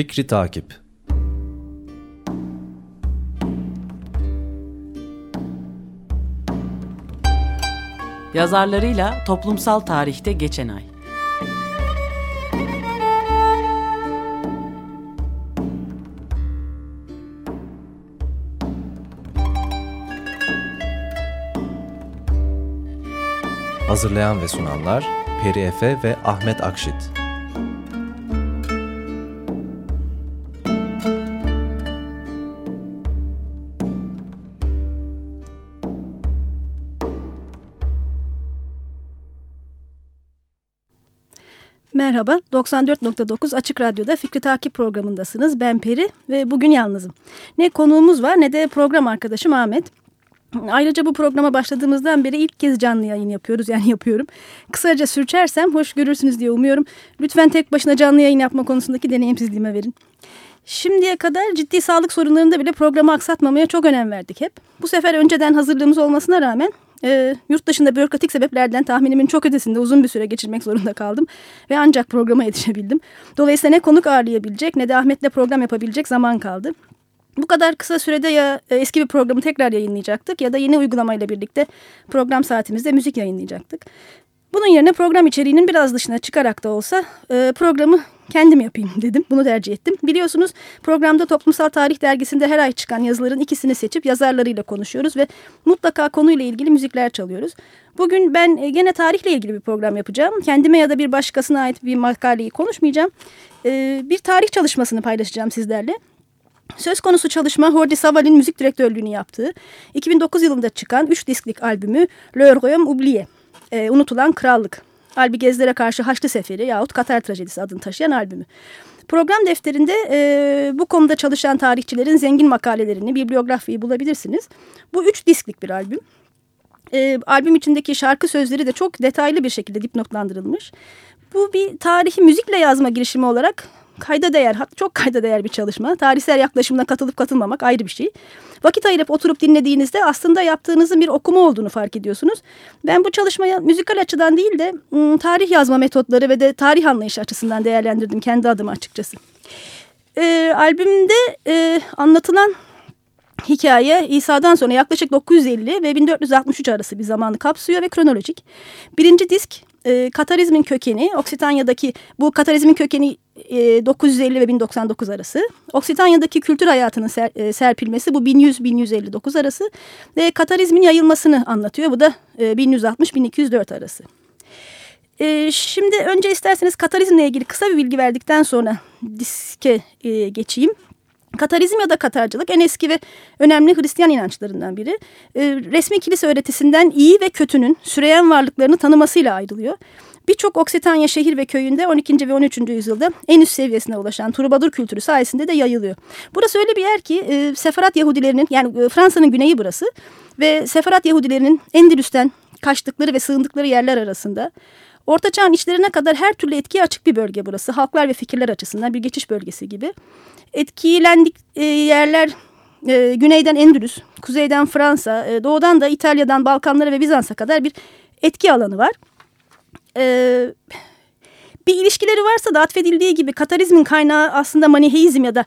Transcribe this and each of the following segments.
Fikri Takip Yazarlarıyla toplumsal tarihte geçen ay. Hazırlayan ve sunanlar Peri Efe ve Ahmet Akşit. Merhaba, 94.9 Açık Radyo'da Fikri Takip programındasınız. Ben Peri ve bugün yalnızım. Ne konuğumuz var ne de program arkadaşım Ahmet. Ayrıca bu programa başladığımızdan beri ilk kez canlı yayın yapıyoruz yani yapıyorum. Kısaca sürçersem hoş görürsünüz diye umuyorum. Lütfen tek başına canlı yayın yapma konusundaki deneyimsizliğime verin. Şimdiye kadar ciddi sağlık sorunlarında bile programı aksatmamaya çok önem verdik hep. Bu sefer önceden hazırlığımız olmasına rağmen e, yurt dışında bürokratik sebeplerden tahminimin çok ötesinde uzun bir süre geçirmek zorunda kaldım. Ve ancak programa yetişebildim. Dolayısıyla ne konuk ağırlayabilecek ne de Ahmet'le program yapabilecek zaman kaldı. Bu kadar kısa sürede ya e, eski bir programı tekrar yayınlayacaktık ya da yeni uygulamayla birlikte program saatimizde müzik yayınlayacaktık. Bunun yerine program içeriğinin biraz dışına çıkarak da olsa e, programı kendim yapayım dedim. Bunu tercih ettim. Biliyorsunuz programda Toplumsal Tarih Dergisi'nde her ay çıkan yazıların ikisini seçip yazarlarıyla konuşuyoruz ve mutlaka konuyla ilgili müzikler çalıyoruz. Bugün ben e, gene tarihle ilgili bir program yapacağım. Kendime ya da bir başkasına ait bir makaleyi konuşmayacağım. E, bir tarih çalışmasını paylaşacağım sizlerle. Söz konusu çalışma Hordi Saval'in müzik direktörlüğünü yaptığı 2009 yılında çıkan 3 disklik albümü Le Royaume Oublié, e, Unutulan Krallık. Albi Gezler'e karşı Haçlı Seferi yahut Katar Trajedisi adını taşıyan albümü. Program defterinde e, bu konuda çalışan tarihçilerin zengin makalelerini, bibliografiyi bulabilirsiniz. Bu üç disklik bir albüm. E, albüm içindeki şarkı sözleri de çok detaylı bir şekilde dipnotlandırılmış. Bu bir tarihi müzikle yazma girişimi olarak kayda değer, çok kayda değer bir çalışma. Tarihsel yaklaşımına katılıp katılmamak ayrı bir şey. Vakit ayırıp oturup dinlediğinizde aslında yaptığınızın bir okuma olduğunu fark ediyorsunuz. Ben bu çalışmaya müzikal açıdan değil de tarih yazma metotları ve de tarih anlayışı açısından değerlendirdim kendi adıma açıkçası. E, albümde e, anlatılan hikaye İsa'dan sonra yaklaşık 950 ve 1463 arası bir zamanı kapsıyor ve kronolojik. Birinci disk e, Katarizmin kökeni, Oksitanya'daki bu Katarizmin kökeni 950 ve 1099 arası. Oksitanya'daki kültür hayatının ser, e, serpilmesi bu 1100-1159 arası ve Katarizmin yayılmasını anlatıyor. Bu da e, 1160-1204 arası. E, şimdi önce isterseniz Katarizmle ilgili kısa bir bilgi verdikten sonra diske e, geçeyim. Katarizm ya da Katarcılık en eski ve önemli Hristiyan inançlarından biri. E, resmi kilise öğretisinden iyi ve kötünün süreyen varlıklarını tanımasıyla ayrılıyor. Birçok Oksitanya şehir ve köyünde 12. ve 13. yüzyılda en üst seviyesine ulaşan Trubadur kültürü sayesinde de yayılıyor. Burası öyle bir yer ki e, Sefarat Yahudilerinin yani e, Fransa'nın güneyi burası ve Sefarat Yahudilerinin Endülüs'ten kaçtıkları ve sığındıkları yerler arasında Orta Çağ'ın içlerine kadar her türlü etkiye açık bir bölge burası. Halklar ve fikirler açısından bir geçiş bölgesi gibi. Etkilendik e, yerler e, güneyden Endülüs, kuzeyden Fransa, e, doğudan da İtalya'dan Balkanlara ve Bizans'a kadar bir etki alanı var. E, bir ilişkileri varsa da atfedildiği gibi Katarizmin kaynağı aslında Maniheizm ya da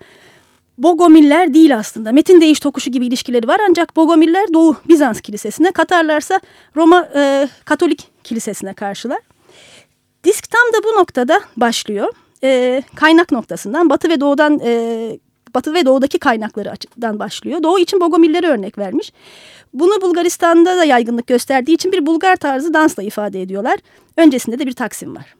Bogomiller değil aslında. Metin değiş tokuşu gibi ilişkileri var ancak Bogomiller Doğu Bizans kilisesine, Katarlarsa Roma e, Katolik kilisesine karşılar. Disk tam da bu noktada başlıyor. E, kaynak noktasından batı ve doğudan e, batı ve doğudaki kaynakları açıdan başlıyor. Doğu için Bogomilleri örnek vermiş. Bunu Bulgaristan'da da yaygınlık gösterdiği için bir Bulgar tarzı dansla ifade ediyorlar. Öncesinde de bir taksim var.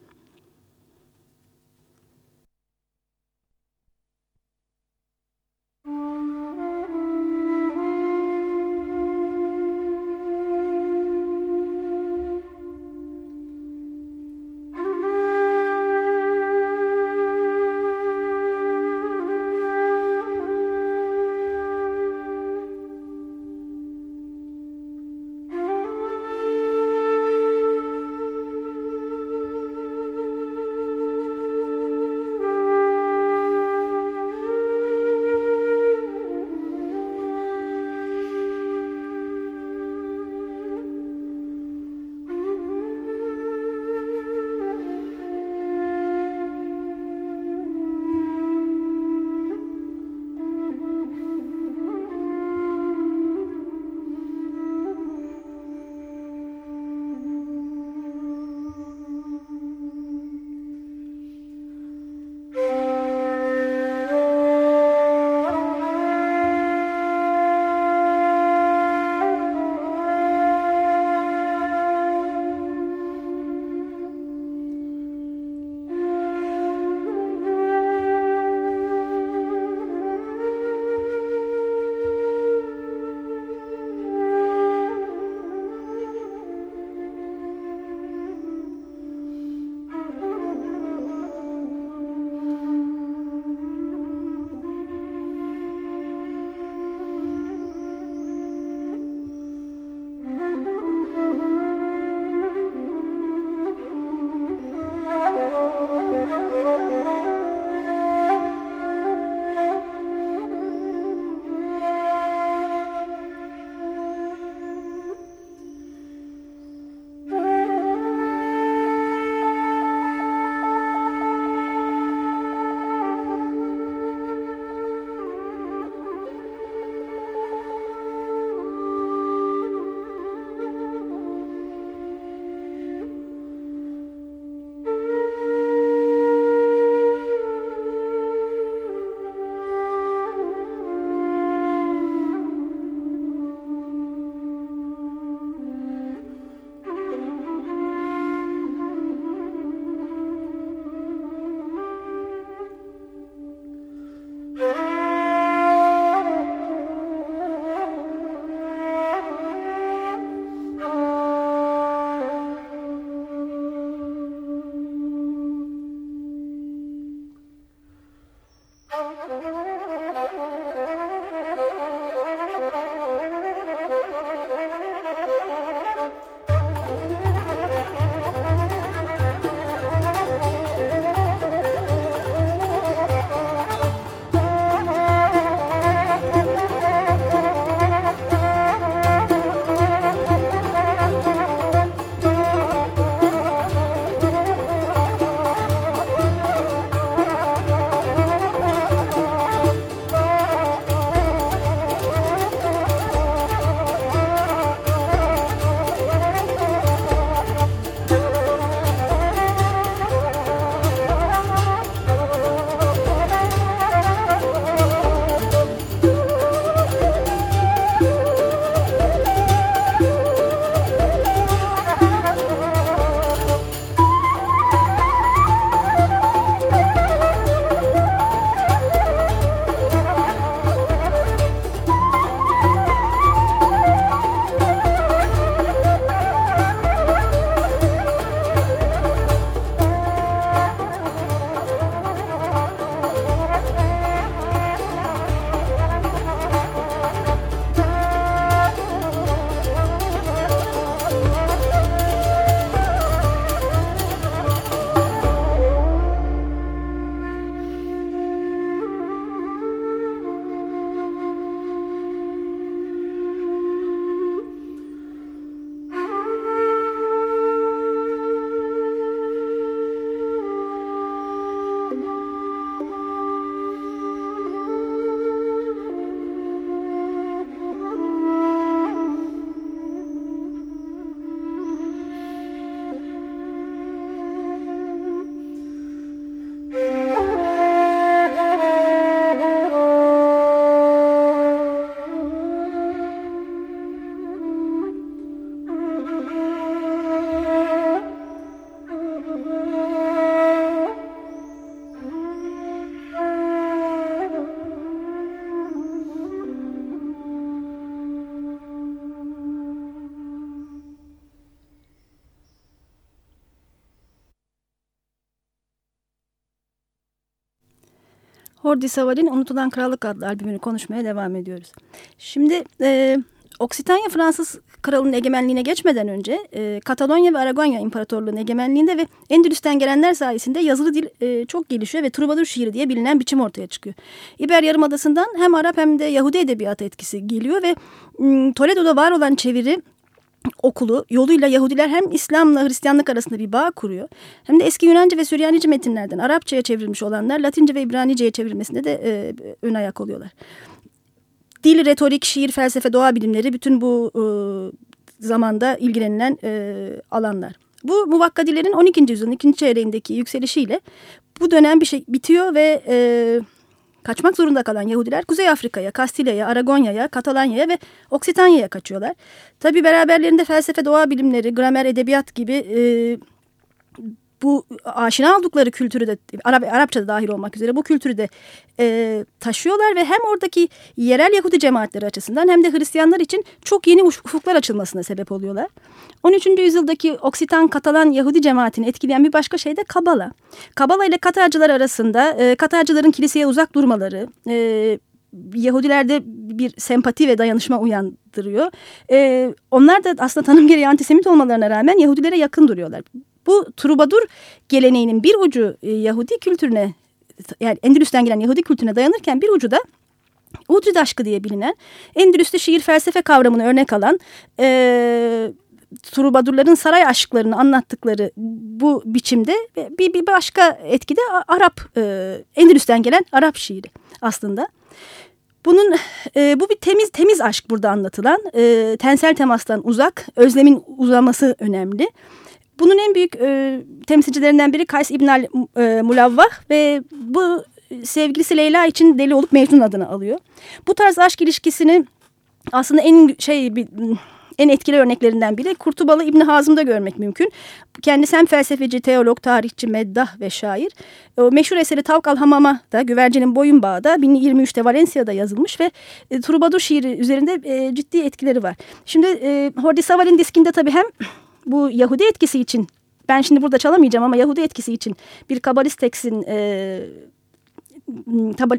Hordi Saval'in Unutulan Krallık adlı albümünü konuşmaya devam ediyoruz. Şimdi e, Oksitanya Fransız kralının egemenliğine geçmeden önce e, Katalonya ve Aragonya İmparatorluğu'nun egemenliğinde ve Endülüs'ten gelenler sayesinde yazılı dil e, çok gelişiyor ve Trubadur şiiri diye bilinen biçim ortaya çıkıyor. İber Yarımadası'ndan hem Arap hem de Yahudi edebiyat etkisi geliyor ve Toledo'da var olan çeviri okulu yoluyla Yahudiler hem İslam'la Hristiyanlık arasında bir bağ kuruyor. Hem de eski Yunanca ve Süryanice metinlerden Arapçaya çevrilmiş olanlar Latince ve İbranice'ye çevrilmesinde de e, ön ayak oluyorlar. Dil, retorik, şiir, felsefe, doğa bilimleri bütün bu e, zamanda ilgilenilen e, alanlar. Bu muvakkadilerin 12. yüzyılın ikinci çeyreğindeki yükselişiyle bu dönem bir şey bitiyor ve e, kaçmak zorunda kalan Yahudiler Kuzey Afrika'ya, Kastilya'ya, Aragonya'ya, Katalanya'ya ve Oksitanya'ya kaçıyorlar. Tabi beraberlerinde felsefe, doğa bilimleri, gramer, edebiyat gibi e, bu aşina oldukları kültürü de Arap, Arapça da dahil olmak üzere bu kültürü de e, taşıyorlar ve hem oradaki yerel Yahudi cemaatleri açısından hem de Hristiyanlar için çok yeni ufuklar açılmasına sebep oluyorlar. 13. yüzyıldaki Oksitan Katalan Yahudi cemaatini etkileyen bir başka şey de Kabala. Kabala ile Katarcılar arasında e, Katarcıların kiliseye uzak durmaları, e, Yahudilerde bir sempati ve dayanışma uyandırıyor. E, onlar da aslında tanım gereği antisemit olmalarına rağmen Yahudilere yakın duruyorlar. Bu trubadur geleneğinin bir ucu e, Yahudi kültürüne yani Endülüs'ten gelen Yahudi kültürüne dayanırken bir ucu da Udrid aşkı diye bilinen Endülüs'te şiir felsefe kavramını örnek alan e, Trubadurların saray aşklarını anlattıkları bu biçimde bir, bir başka etkide Arap e, Endülüs'ten gelen Arap şiiri aslında. Bunun e, bu bir temiz temiz aşk burada anlatılan e, tensel temastan uzak özlemin uzaması önemli. Bunun en büyük e, temsilcilerinden biri Kays İbn al e, Mulavvah ve bu sevgilisi Leyla için deli olup Mecnun adını alıyor. Bu tarz aşk ilişkisini aslında en şey bir en etkili örneklerinden biri Kurtubalı İbni Hazım'da görmek mümkün. Kendisi hem felsefeci, teolog, tarihçi, meddah ve şair. O meşhur eseri Tavk al Hamama da Güvercinin Boyun Bağı'da 1023'te Valencia'da yazılmış ve e, Trubadur şiiri üzerinde e, ciddi etkileri var. Şimdi e, Hordi Saval'in diskinde tabii hem bu Yahudi etkisi için ben şimdi burada çalamayacağım ama Yahudi etkisi için bir kabalist teksin e,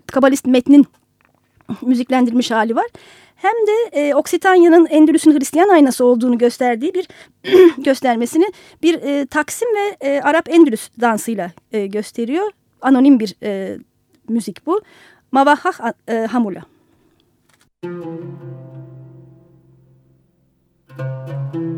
kabalist metnin müziklendirilmiş hali var. Hem de e, Oksitanya'nın Endülüs'ün Hristiyan aynası olduğunu gösterdiği bir göstermesini bir e, Taksim ve e, Arap Endülüs dansıyla e, gösteriyor. Anonim bir e, müzik bu. Mavahah e, Hamula. Müzik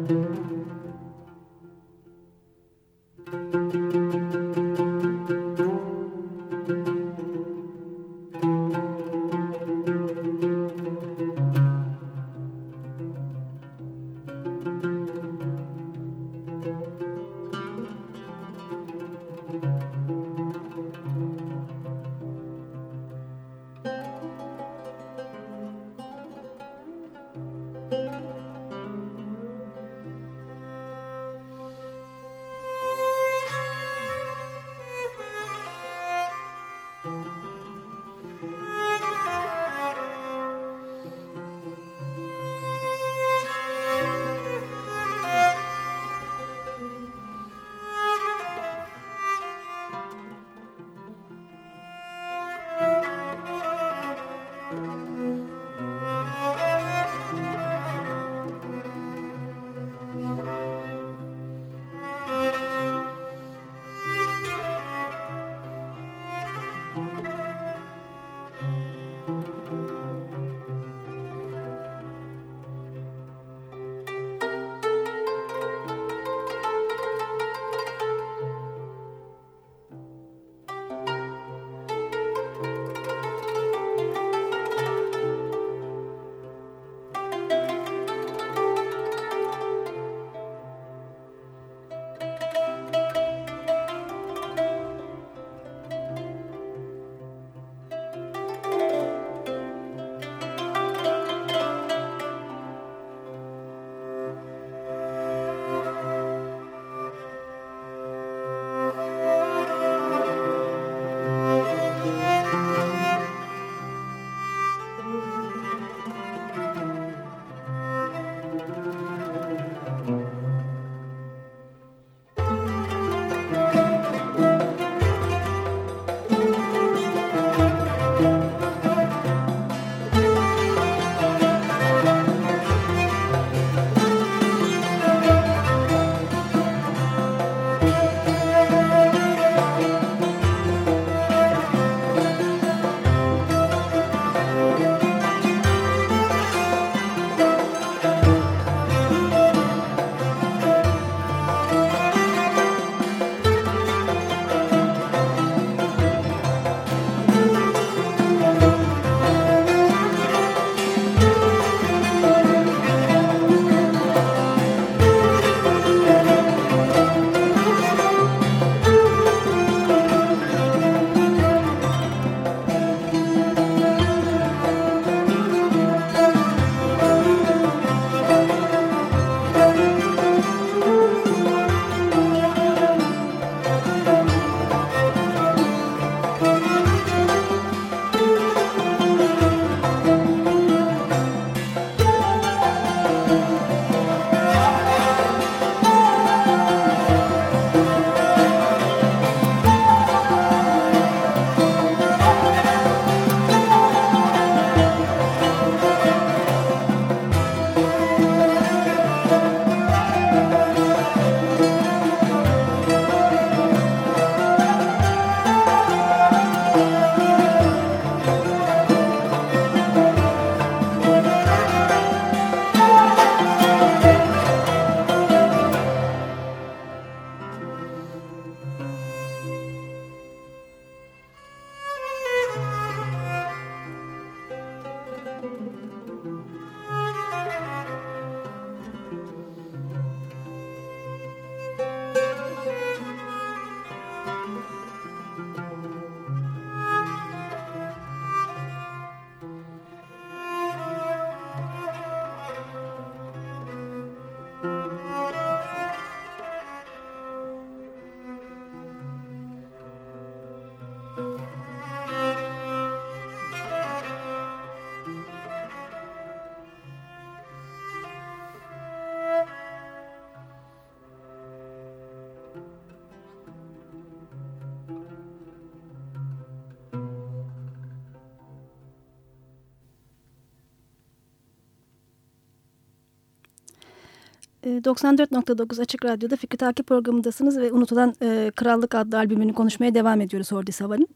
94.9 Açık Radyo'da Fikri Takip programındasınız ve Unutulan e, Krallık adlı albümünü konuşmaya devam ediyoruz Hordi Savan'ın.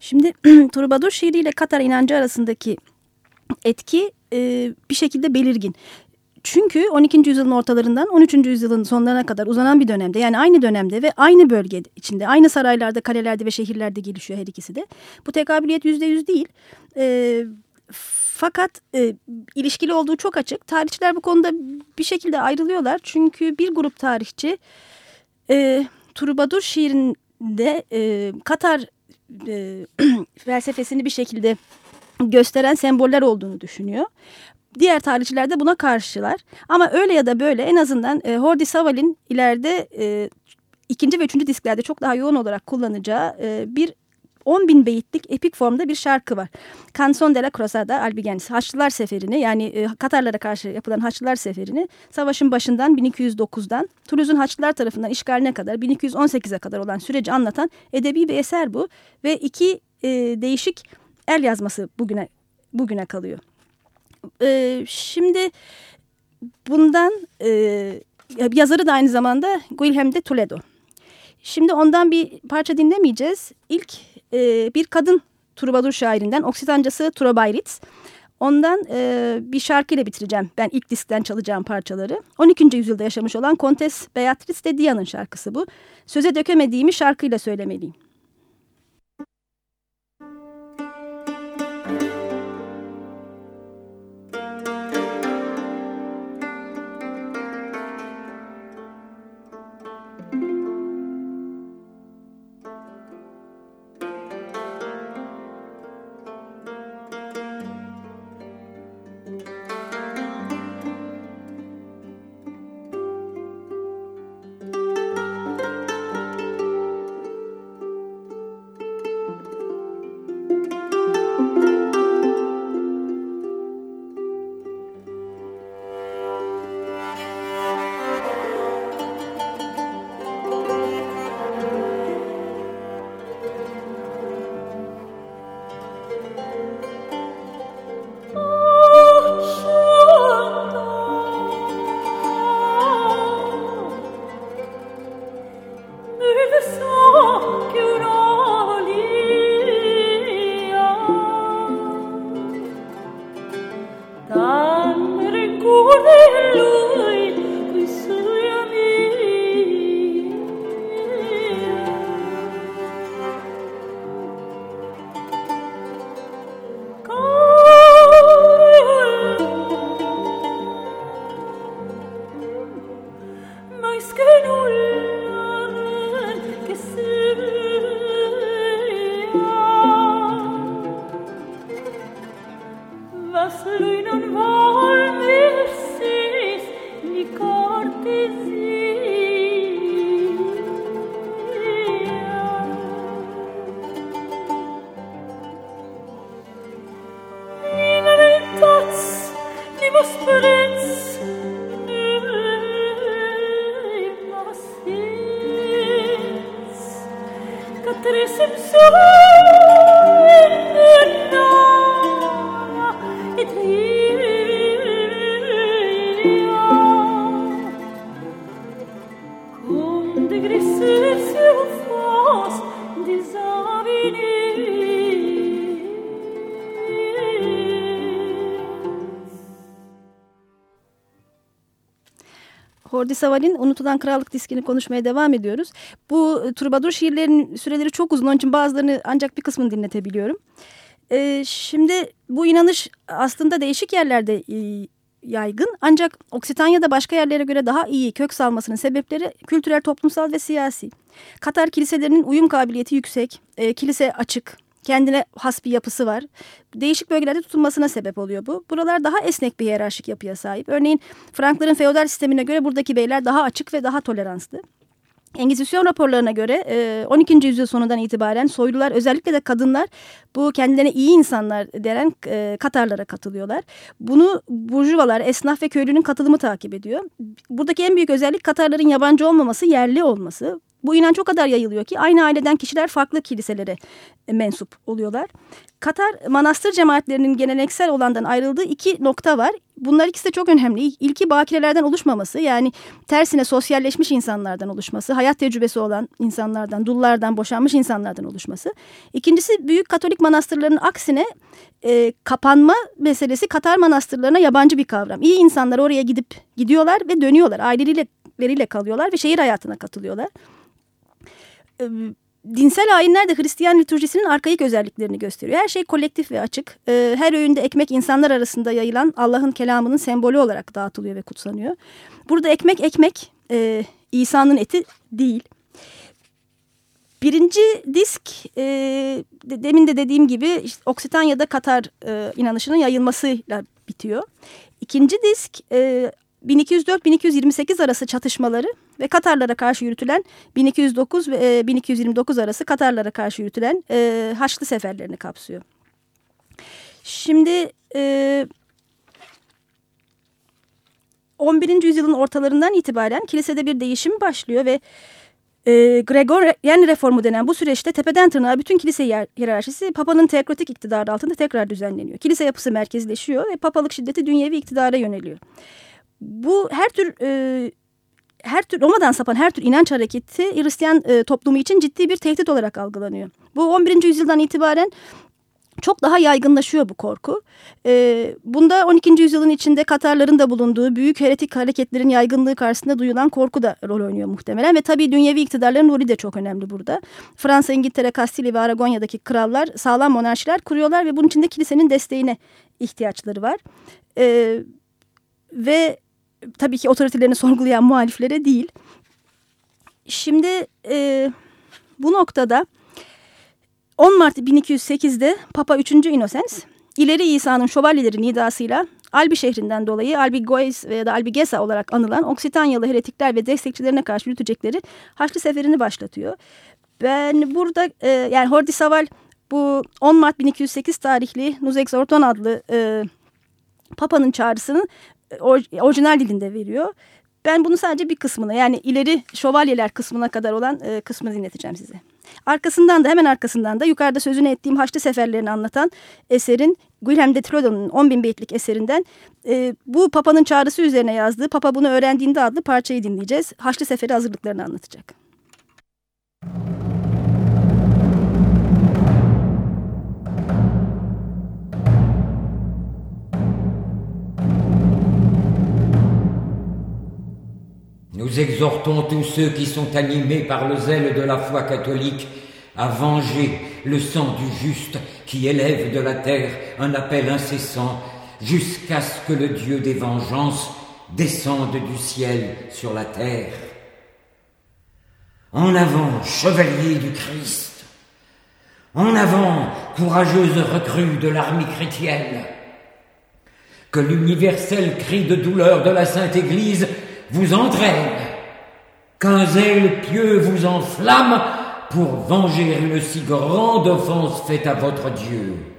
Şimdi Trubadur şiiriyle Katar inancı arasındaki etki e, bir şekilde belirgin. Çünkü 12. yüzyılın ortalarından 13. yüzyılın sonlarına kadar uzanan bir dönemde yani aynı dönemde ve aynı bölge içinde aynı saraylarda, kalelerde ve şehirlerde gelişiyor her ikisi de. Bu tekabiliyet %100 değil. E, fakat e, ilişkili olduğu çok açık. Tarihçiler bu konuda bir şekilde ayrılıyorlar. Çünkü bir grup tarihçi e, Trubadur şiirinde e, Katar e, felsefesini bir şekilde gösteren semboller olduğunu düşünüyor. Diğer tarihçiler de buna karşılar. Ama öyle ya da böyle en azından e, Hordi Saval'in ileride e, ikinci ve üçüncü disklerde çok daha yoğun olarak kullanacağı e, bir 10 bin beyitlik epik formda bir şarkı var. Canson de la Cruzada Albigensis Haçlılar Seferi'ni yani e, Katarlara karşı yapılan Haçlılar Seferi'ni savaşın başından 1209'dan Toulouse'un Haçlılar tarafından işgaline kadar 1218'e kadar olan süreci anlatan edebi bir eser bu. Ve iki e, değişik el yazması bugüne bugüne kalıyor. E, şimdi bundan e, yazarı da aynı zamanda Guilhem de Toledo. Şimdi ondan bir parça dinlemeyeceğiz. İlk e, bir kadın Trubadur şairinden Oksitancası Trobayritz. Ondan e, bir şarkıyla bitireceğim. Ben ilk diskten çalacağım parçaları. 12. yüzyılda yaşamış olan Kontes Beatrice de Dia'nın şarkısı bu. Söze dökemediğimi şarkıyla söylemeliyim. Hordi Saval'in Unutulan Krallık diskini konuşmaya devam ediyoruz. Bu e, Trubadur şiirlerinin süreleri çok uzun. Onun için bazılarını ancak bir kısmını dinletebiliyorum. Ee, şimdi bu inanış aslında değişik yerlerde e, yaygın. Ancak Oksitanya'da başka yerlere göre daha iyi kök salmasının sebepleri kültürel, toplumsal ve siyasi. Katar kiliselerinin uyum kabiliyeti yüksek, e, kilise açık, kendine has bir yapısı var. Değişik bölgelerde tutulmasına sebep oluyor bu. Buralar daha esnek bir hiyerarşik yapıya sahip. Örneğin Frankların feodal sistemine göre buradaki beyler daha açık ve daha toleranslı. Engizisyon raporlarına göre 12. yüzyıl sonundan itibaren soylular özellikle de kadınlar bu kendilerine iyi insanlar denen Katarlara katılıyorlar. Bunu burjuvalar, esnaf ve köylünün katılımı takip ediyor. Buradaki en büyük özellik Katarların yabancı olmaması, yerli olması. Bu inanç o kadar yayılıyor ki aynı aileden kişiler farklı kiliselere mensup oluyorlar. Katar manastır cemaatlerinin geleneksel olandan ayrıldığı iki nokta var. bunlar ikisi de çok önemli. İlki bakirelerden oluşmaması yani tersine sosyalleşmiş insanlardan oluşması, hayat tecrübesi olan insanlardan, dullardan, boşanmış insanlardan oluşması. İkincisi büyük Katolik manastırlarının aksine e, kapanma meselesi Katar manastırlarına yabancı bir kavram. İyi insanlar oraya gidip gidiyorlar ve dönüyorlar. Aileleriyle kalıyorlar ve şehir hayatına katılıyorlar. Dinsel ayinler de Hristiyan liturjisinin arkaik özelliklerini gösteriyor. Her şey kolektif ve açık. E, her öğünde ekmek insanlar arasında yayılan Allah'ın kelamının sembolü olarak dağıtılıyor ve kutsanıyor. Burada ekmek ekmek e, İsa'nın eti değil. Birinci disk e, demin de dediğim gibi işte Oksitanya'da Katar e, inanışının yayılmasıyla bitiyor. İkinci disk e, 1204-1228 arası çatışmaları ve Katarlara karşı yürütülen 1209 ve 1229 arası Katarlara karşı yürütülen e, Haçlı seferlerini kapsıyor. Şimdi e, 11. yüzyılın ortalarından itibaren kilisede bir değişim başlıyor ve e, Gregorian reformu denen bu süreçte tepeden tırnağa bütün kilise hiyerarşisi Papa'nın teokratik iktidarı altında tekrar düzenleniyor. Kilise yapısı merkezleşiyor ve papalık şiddeti dünyevi iktidara yöneliyor. Bu her tür e, her tür Roma'dan sapan her tür inanç hareketi Hristiyan e, toplumu için ciddi bir tehdit olarak algılanıyor. Bu 11. yüzyıldan itibaren çok daha yaygınlaşıyor bu korku. Ee, bunda 12. yüzyılın içinde Katarların da bulunduğu büyük heretik hareketlerin yaygınlığı karşısında duyulan korku da rol oynuyor muhtemelen. Ve tabii dünyevi iktidarların rolü de çok önemli burada. Fransa, İngiltere, Kastilya ve Aragonya'daki krallar sağlam monarşiler kuruyorlar ve bunun için de kilisenin desteğine ihtiyaçları var. Ee, ve tabii ki otoritelerini sorgulayan muhaliflere değil. Şimdi e, bu noktada 10 Mart 1208'de Papa 3. Innocens ileri İsa'nın şövalyeleri nidasıyla Albi şehrinden dolayı Albi Goes veya da Albi Gesa olarak anılan Oksitanyalı heretikler ve destekçilerine karşı yürütecekleri Haçlı Seferi'ni başlatıyor. Ben burada e, yani Hordi Saval bu 10 Mart 1208 tarihli Nuz Exorton adlı e, Papa'nın çağrısını orijinal dilinde veriyor. Ben bunu sadece bir kısmını yani ileri şövalyeler kısmına kadar olan e, kısmını dinleteceğim size. Arkasından da hemen arkasından da yukarıda sözünü ettiğim Haçlı Seferlerini anlatan eserin Guilhem de Trodo'nun 10 bin beytlik eserinden e, bu Papa'nın çağrısı üzerine yazdığı Papa bunu öğrendiğinde adlı parçayı dinleyeceğiz. Haçlı Seferi hazırlıklarını anlatacak. Nous exhortons tous ceux qui sont animés par le zèle de la foi catholique à venger le sang du juste qui élève de la terre un appel incessant jusqu'à ce que le Dieu des vengeances descende du ciel sur la terre. En avant, chevalier du Christ. En avant, courageuse recrue de l'armée chrétienne. Que l'universel cri de douleur de la Sainte Église vous entraîne, qu'un zèle pieux vous enflamme pour venger une si grande offense faite à votre Dieu.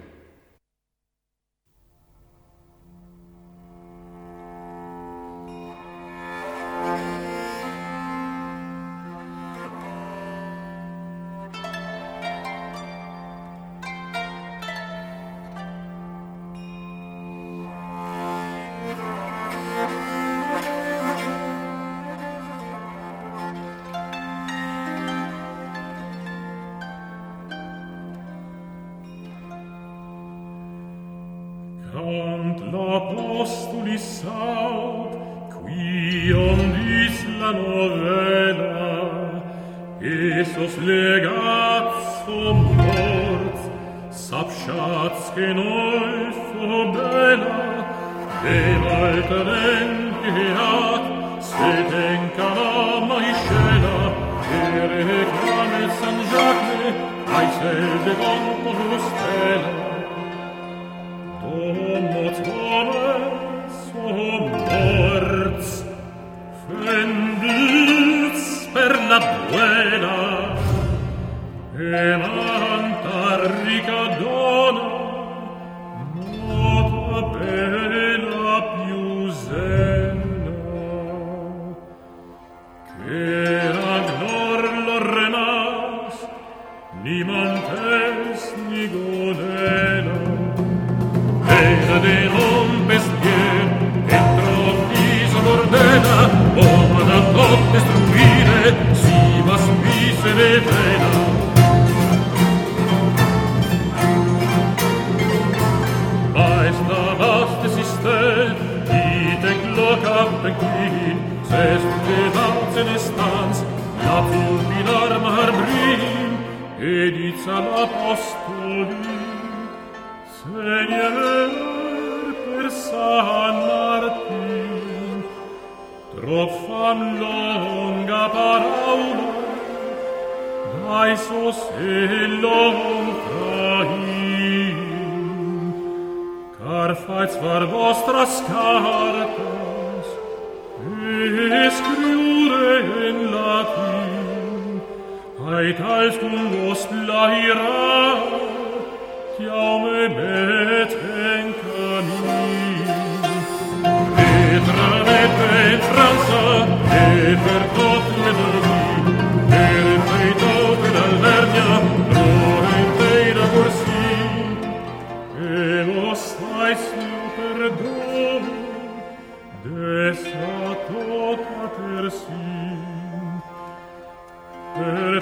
saut qui omnis la novella esos legat sum mort sapshat che noi fu e l'alteren gehat se tenca la mai scena e reclame San Giacne ai sel de con por Vediți-am apostolii, per persanartim, Trofam longa paraula, Daisos elom traim, Car fați var vostras cartas, E scriure in latin, Quaet alcum vos plaira, Tiam met en camin. Petra et Petranza, et per tot le nomi, per il peito per l'Alvernia, pro inteira corsi, e vos stai su per domo, desatota per si.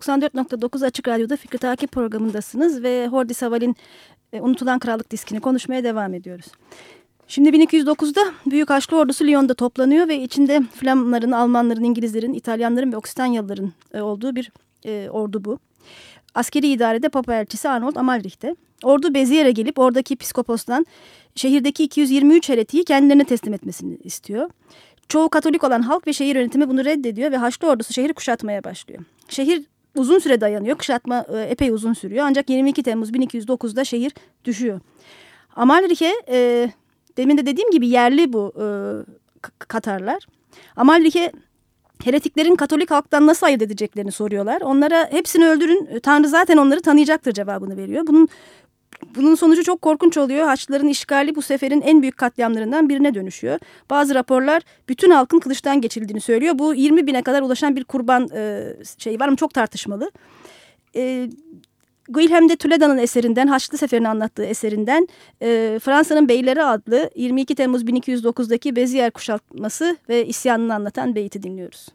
94.9 Açık Radyo'da Fikri Takip programındasınız ve Hordi Saval'in e, Unutulan Krallık diskini konuşmaya devam ediyoruz. Şimdi 1209'da Büyük Haçlı Ordusu Lyon'da toplanıyor ve içinde Flamların, Almanların, İngilizlerin, İtalyanların ve Oksitanyalıların e, olduğu bir e, ordu bu. Askeri idarede Papa elçisi Arnold Amalrich'te. Ordu Beziyer'e gelip oradaki piskopostan şehirdeki 223 heretiyi kendilerine teslim etmesini istiyor. Çoğu Katolik olan halk ve şehir yönetimi bunu reddediyor ve Haçlı ordusu şehri kuşatmaya başlıyor. Şehir uzun süre dayanıyor. Kuşatma e, epey uzun sürüyor. Ancak 22 Temmuz 1209'da şehir düşüyor. Amalrike e, demin de dediğim gibi yerli bu e, Katarlar. Amalrike heretiklerin Katolik halktan nasıl ayırt edeceklerini soruyorlar. Onlara hepsini öldürün Tanrı zaten onları tanıyacaktır cevabını veriyor. Bunun bunun sonucu çok korkunç oluyor. Haçlıların işgali bu seferin en büyük katliamlarından birine dönüşüyor. Bazı raporlar bütün halkın kılıçtan geçildiğini söylüyor. Bu 20 bine kadar ulaşan bir kurban e, şey var ama çok tartışmalı. E, Guilhem de Toleda'nın eserinden, Haçlı Seferi'ni anlattığı eserinden e, Fransa'nın Beyleri adlı 22 Temmuz 1209'daki Beziyer kuşatması ve isyanını anlatan beyti dinliyoruz.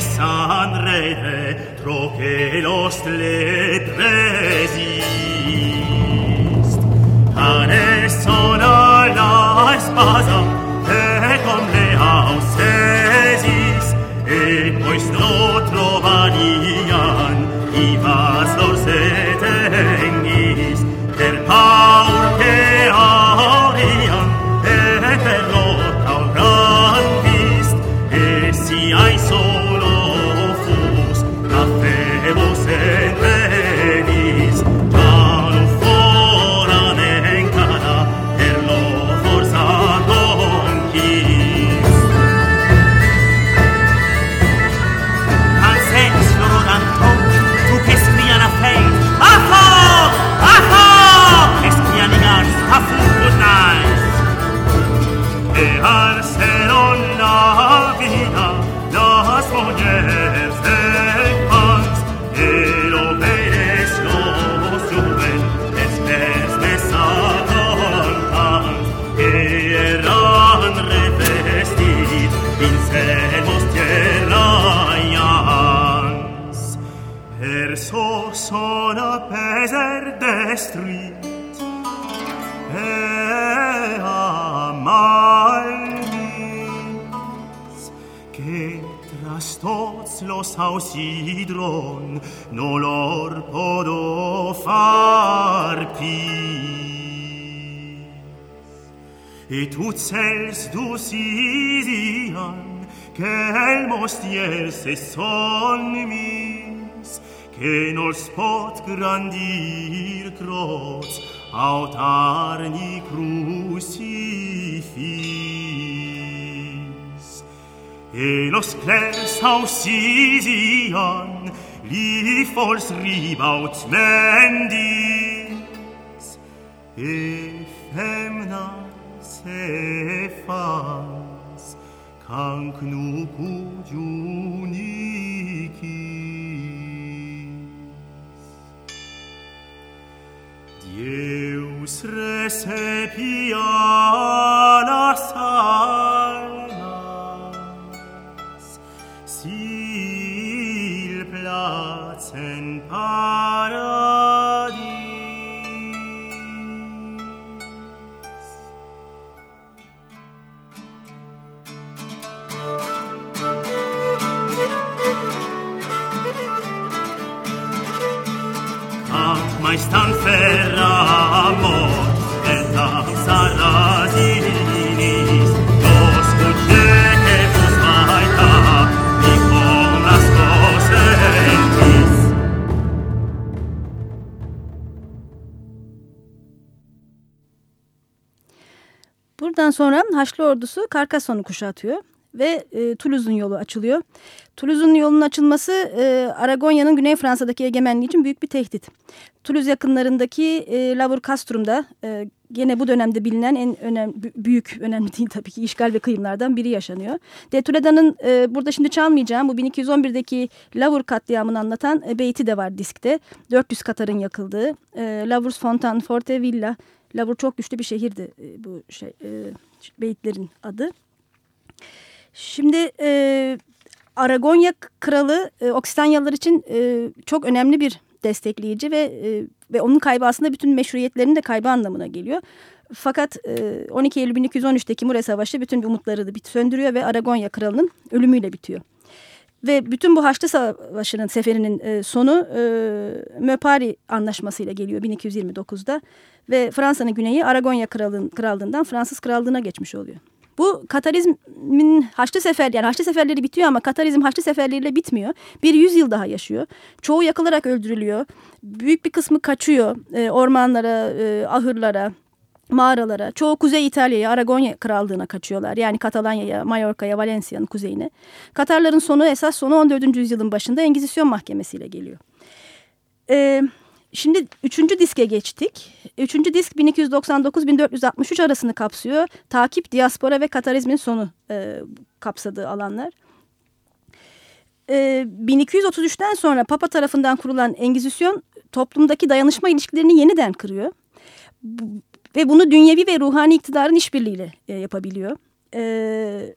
san rede los le presist. sidron no lor podo far peace. Et toutes celles d'Ossisian qu'el mostier se son mis, che non s'pot grandir croz aut arni crucifix. e los clers aussisian, li fols ribaut mendis, e femnas e fans, canc nucu junicis. Deus recepia la sal, Stan ferra amor, et tam sarrasinis, los cucete vos maita, ni con las cosentis. Buradan sonra Haçlı ordusu Karkason'u kuşatıyor ve e, Toulouse'un yolu açılıyor. Toulouse'un yolunun açılması e, Aragonya'nın Güney Fransa'daki egemenliği için büyük bir tehdit. Toulouse yakınlarındaki e, Lavur Castrum'da e, gene bu dönemde bilinen en önem, bü- büyük, önemli değil tabii ki işgal ve kıyımlardan biri yaşanıyor. De Toleda'nın e, burada şimdi çalmayacağım bu 1211'deki Lavur katliamını anlatan e, beyti de var diskte. 400 Katar'ın yakıldığı e, Lavurs Fontan Forte Villa. Lavur çok güçlü bir şehirdi e, bu şey e, beyitlerin adı. Şimdi e, Aragonya kralı e, Oksitanyalılar için e, çok önemli bir destekleyici ve e, ve onun kaybı aslında bütün meşruiyetlerinin de kaybı anlamına geliyor. Fakat e, 12 Eylül 1213'teki Mure Savaşı bütün umutları da söndürüyor ve Aragonya kralının ölümüyle bitiyor. Ve bütün bu Haçlı Savaşı'nın seferinin e, sonu e, Möpari Anlaşması'yla geliyor 1229'da. Ve Fransa'nın güneyi Aragonya kralın, krallığından Fransız krallığına geçmiş oluyor. Bu Katarizmin Haçlı Sefer yani Haçlı Seferleri bitiyor ama Katarizm Haçlı Seferleriyle bitmiyor. Bir yüzyıl daha yaşıyor. Çoğu yakılarak öldürülüyor. Büyük bir kısmı kaçıyor e, ormanlara, e, ahırlara, mağaralara. Çoğu Kuzey İtalya'ya, Aragonya Krallığı'na kaçıyorlar. Yani Katalanya'ya, Mallorca'ya, Valencia'nın kuzeyine. Katarların sonu esas sonu 14. yüzyılın başında Engizisyon Mahkemesi'yle geliyor. Ee, şimdi üçüncü diske geçtik. Üçüncü disk 1299-1463 arasını kapsıyor. Takip, diaspora ve Katarizmin sonu e, kapsadığı alanlar. Ee, 1233'ten sonra Papa tarafından kurulan Engizisyon toplumdaki dayanışma ilişkilerini yeniden kırıyor. ve bunu dünyevi ve ruhani iktidarın işbirliğiyle e, yapabiliyor. E,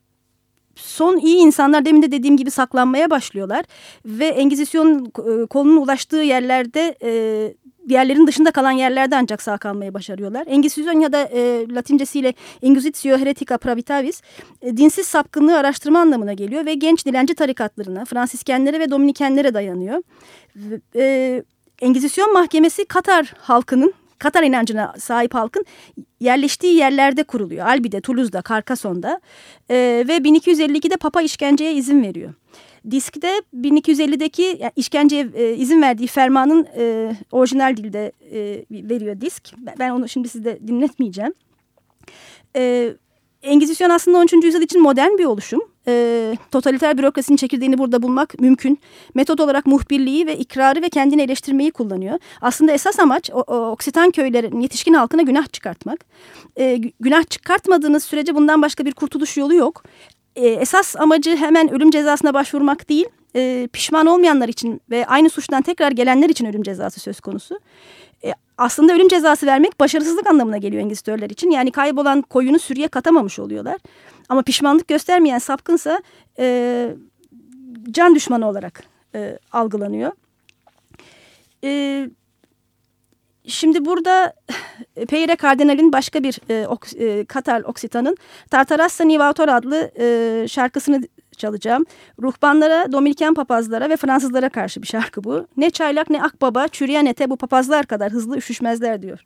son iyi insanlar demin de dediğim gibi saklanmaya başlıyorlar ve Engizisyon e, kolunun ulaştığı yerlerde e, diğerlerin dışında kalan yerlerde ancak sağ kalmayı başarıyorlar. Engizisyon ya da e, latincesiyle Inquisitio Heretica Pravitavis e, dinsiz sapkınlığı araştırma anlamına geliyor ve genç dilenci tarikatlarına, Fransiskenlere ve Dominikenlere dayanıyor. E, Engizisyon mahkemesi Katar halkının Katar inancına sahip halkın yerleştiği yerlerde kuruluyor. Albi'de, Toulouse'da, Carcassonne'da e, ve 1252'de Papa işkenceye izin veriyor. Disk'te 1250'deki yani işkenceye e, izin verdiği fermanın e, orijinal dilde e, veriyor disk. Ben onu şimdi size dinletmeyeceğim. E, Engizisyon aslında 13. yüzyıl için modern bir oluşum. E, totaliter bürokrasinin çekirdeğini burada bulmak mümkün. Metot olarak muhbirliği ve ikrarı ve kendini eleştirmeyi kullanıyor. Aslında esas amaç o, o, Oksitan köylerin yetişkin halkına günah çıkartmak. E, günah çıkartmadığınız sürece bundan başka bir kurtuluş yolu yok. E, esas amacı hemen ölüm cezasına başvurmak değil. E, pişman olmayanlar için ve aynı suçtan tekrar gelenler için ölüm cezası söz konusu. E, aslında ölüm cezası vermek başarısızlık anlamına geliyor Engizitörler için. Yani kaybolan koyunu sürüye katamamış oluyorlar. Ama pişmanlık göstermeyen sapkınsa e, can düşmanı olarak e, algılanıyor. E, şimdi burada Peyre Kardinal'in başka bir e, ok, e, Katar Oksitan'ın Tartarassa Nivator adlı e, şarkısını çalacağım. Ruhbanlara, Dominiken papazlara ve Fransızlara karşı bir şarkı bu. Ne çaylak ne akbaba çürüyen ete bu papazlar kadar hızlı üşüşmezler diyor.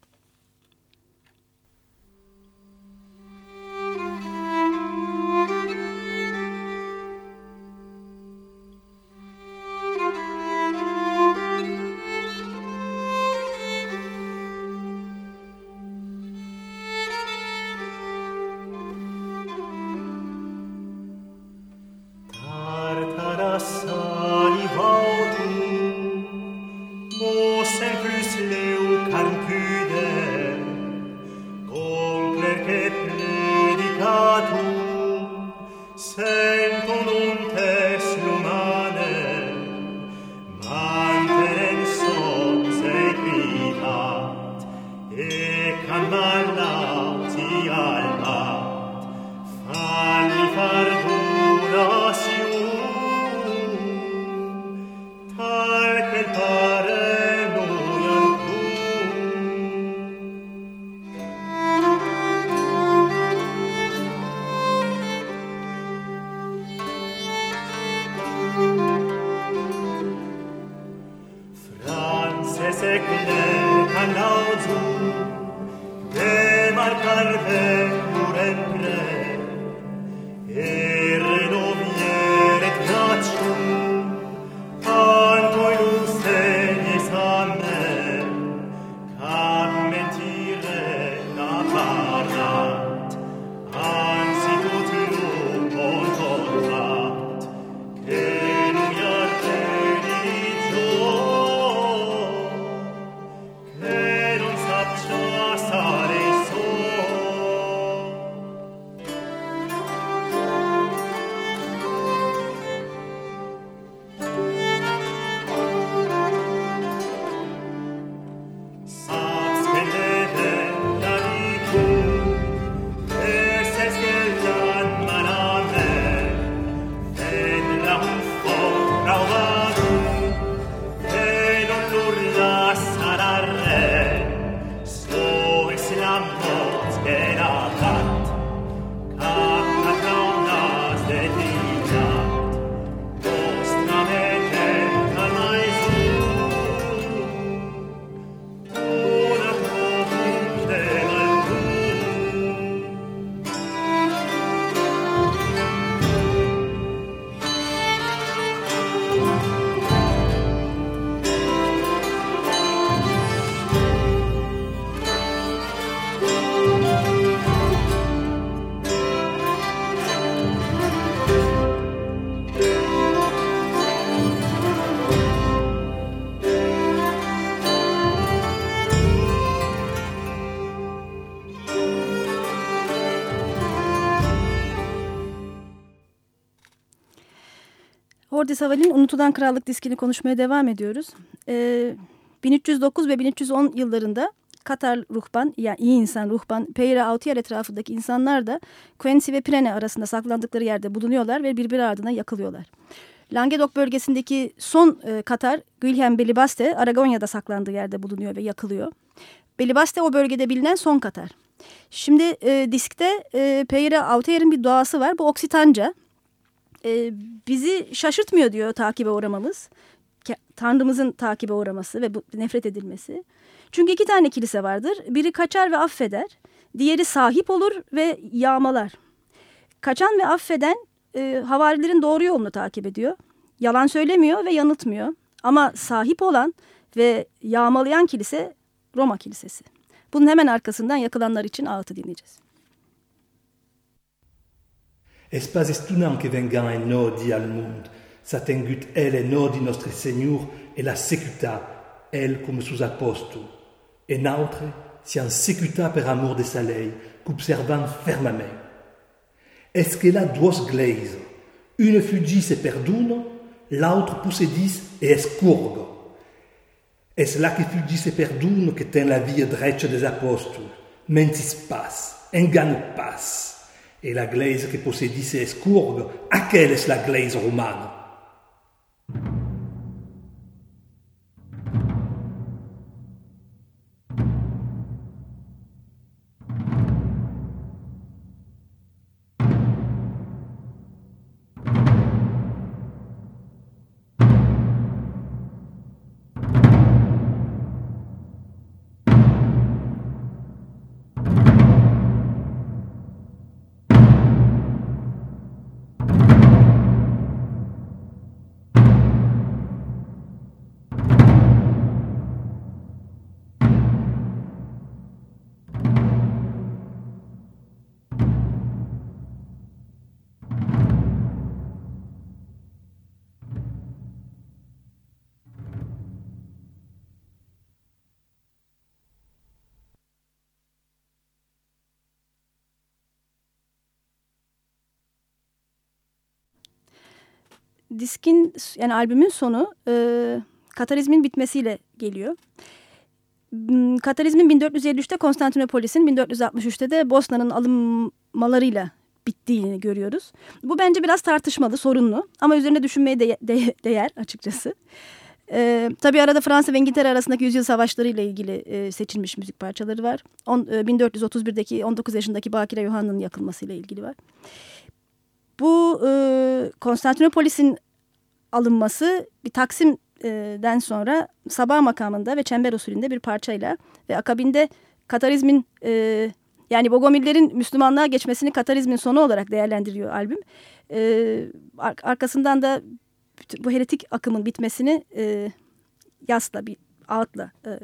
Jordi Saval'in Unutulan Krallık diskini konuşmaya devam ediyoruz. Ee, 1309 ve 1310 yıllarında Katar ruhban yani iyi insan ruhban Peyre Autier etrafındaki insanlar da Quincy ve Pirene arasında saklandıkları yerde bulunuyorlar ve birbiri ardına yakılıyorlar. Languedoc bölgesindeki son e, Katar Guilhem Belibaste Aragonya'da saklandığı yerde bulunuyor ve yakılıyor. Belibaste o bölgede bilinen son Katar. Şimdi e, diskte e, Peyre Autier'in bir doğası var. Bu Oksitanca. E, bizi şaşırtmıyor diyor takibe uğramamız. Tanrımızın takibe uğraması ve bu nefret edilmesi. Çünkü iki tane kilise vardır. Biri kaçar ve affeder. Diğeri sahip olur ve yağmalar. Kaçan ve affeden e, havarilerin doğru yolunu takip ediyor. Yalan söylemiyor ve yanıltmıyor. Ama sahip olan ve yağmalayan kilise Roma Kilisesi. Bunun hemen arkasından yakılanlar için ağıtı dinleyeceğiz. Es pases tunam che venga en nodi al mund, satengut el en nodi nostre Seigneur e la secuta, el cum sus apostu. E nautre, sian secuta per amor de sa lei, qu'observam fermament. Est-ce que la duos glaise, une fugis et perdune, l'autre possédis et escourgue? Es là que fugis et perdune que ten la vie drecce des apostles, mentis pas, engano passe. Et la glaise que possédisse escourgue, à quelle est la glaise romane? Diskin yani albümün sonu e, Katarizmin bitmesiyle geliyor. Hmm, Katarizmin 1453'te Konstantinopolis'in 1463'te de Bosna'nın alınmalarıyla bittiğini görüyoruz. Bu bence biraz tartışmalı, sorunlu ama üzerine düşünmeye de, de, değer açıkçası. Ee, tabii arada Fransa ve İngiltere arasındaki yüzyıl savaşları ile ilgili e, seçilmiş müzik parçaları var. On, e, 1431'deki 19 yaşındaki Bakire Yohanna'nın yakılmasıyla ilgili var. Bu e, Konstantinopolis'in alınması bir Taksim'den sonra sabah makamında ve çember usulünde bir parçayla ve akabinde Katarizmin e, yani Bogomillerin Müslümanlığa geçmesini Katarizmin sonu olarak değerlendiriyor albüm. E, arkasından da bu heretik akımın bitmesini e, yasla bir ağıtla e,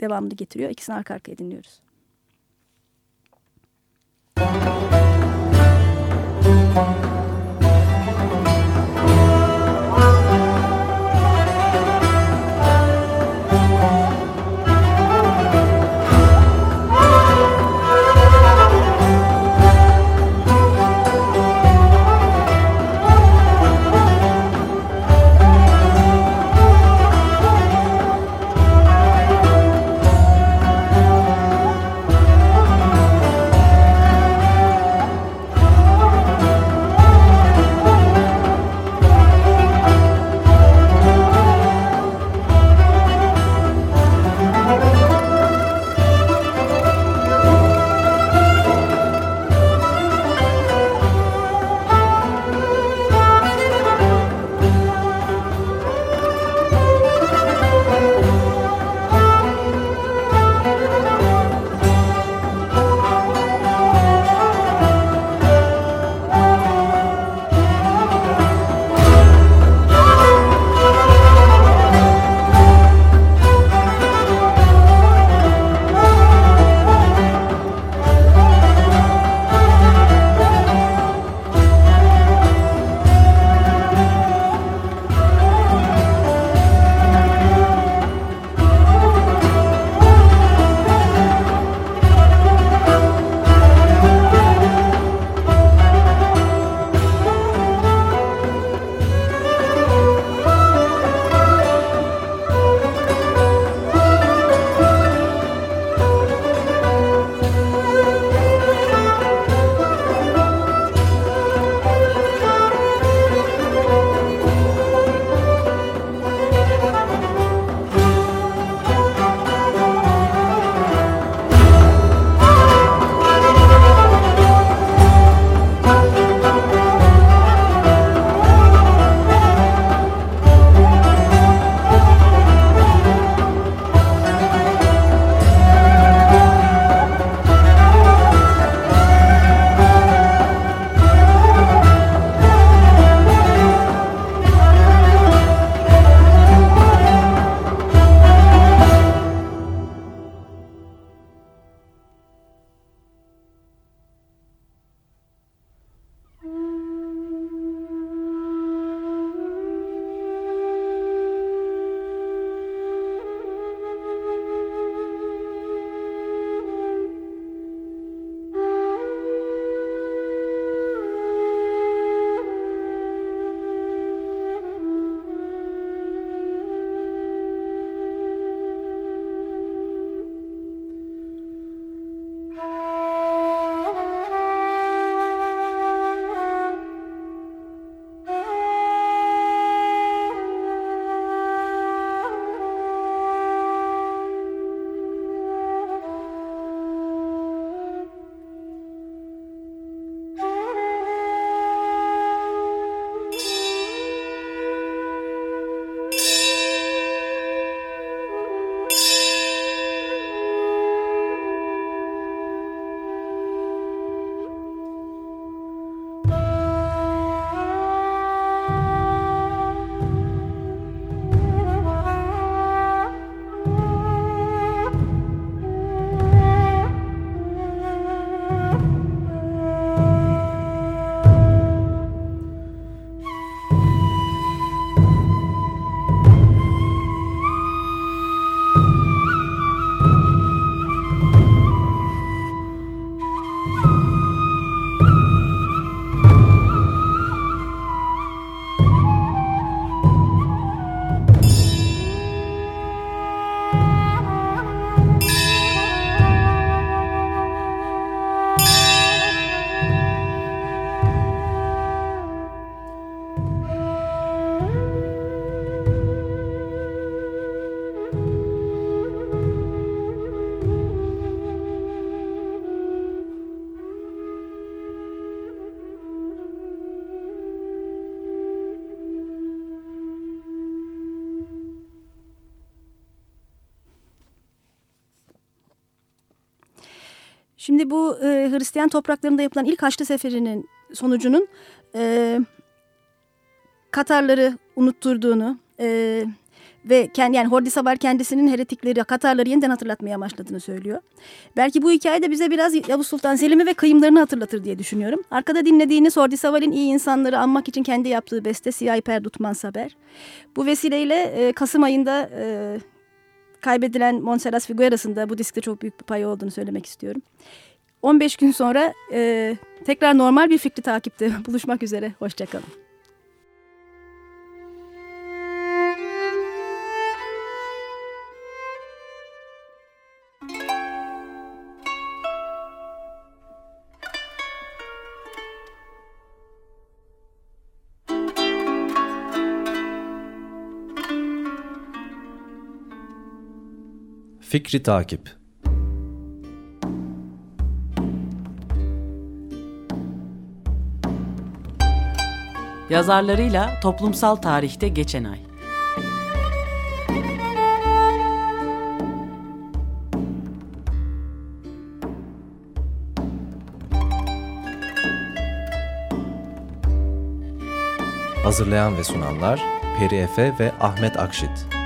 devamını getiriyor. İkisini arka arkaya dinliyoruz. Şimdi bu e, Hristiyan topraklarında yapılan ilk Haçlı Seferi'nin sonucunun e, Katarları unutturduğunu e, ve kendi yani Hordi Sabar kendisinin heretikleri Katarları yeniden hatırlatmaya başladığını söylüyor. Belki bu hikaye de bize biraz Yavuz Sultan Selim'i ve kıyımlarını hatırlatır diye düşünüyorum. Arkada dinlediğiniz Hordi Sabar'ın iyi insanları anmak için kendi yaptığı beste Siyah Per Dutman Saber. Bu vesileyle e, Kasım ayında e, kaybedilen Monserrat Figueras'ın bu diskte çok büyük bir payı olduğunu söylemek istiyorum. 15 gün sonra e, tekrar normal bir fikri takipte buluşmak üzere. Hoşçakalın. Fikri Takip Yazarlarıyla toplumsal tarihte geçen ay. Hazırlayan ve sunanlar Peri Efe ve Ahmet Akşit.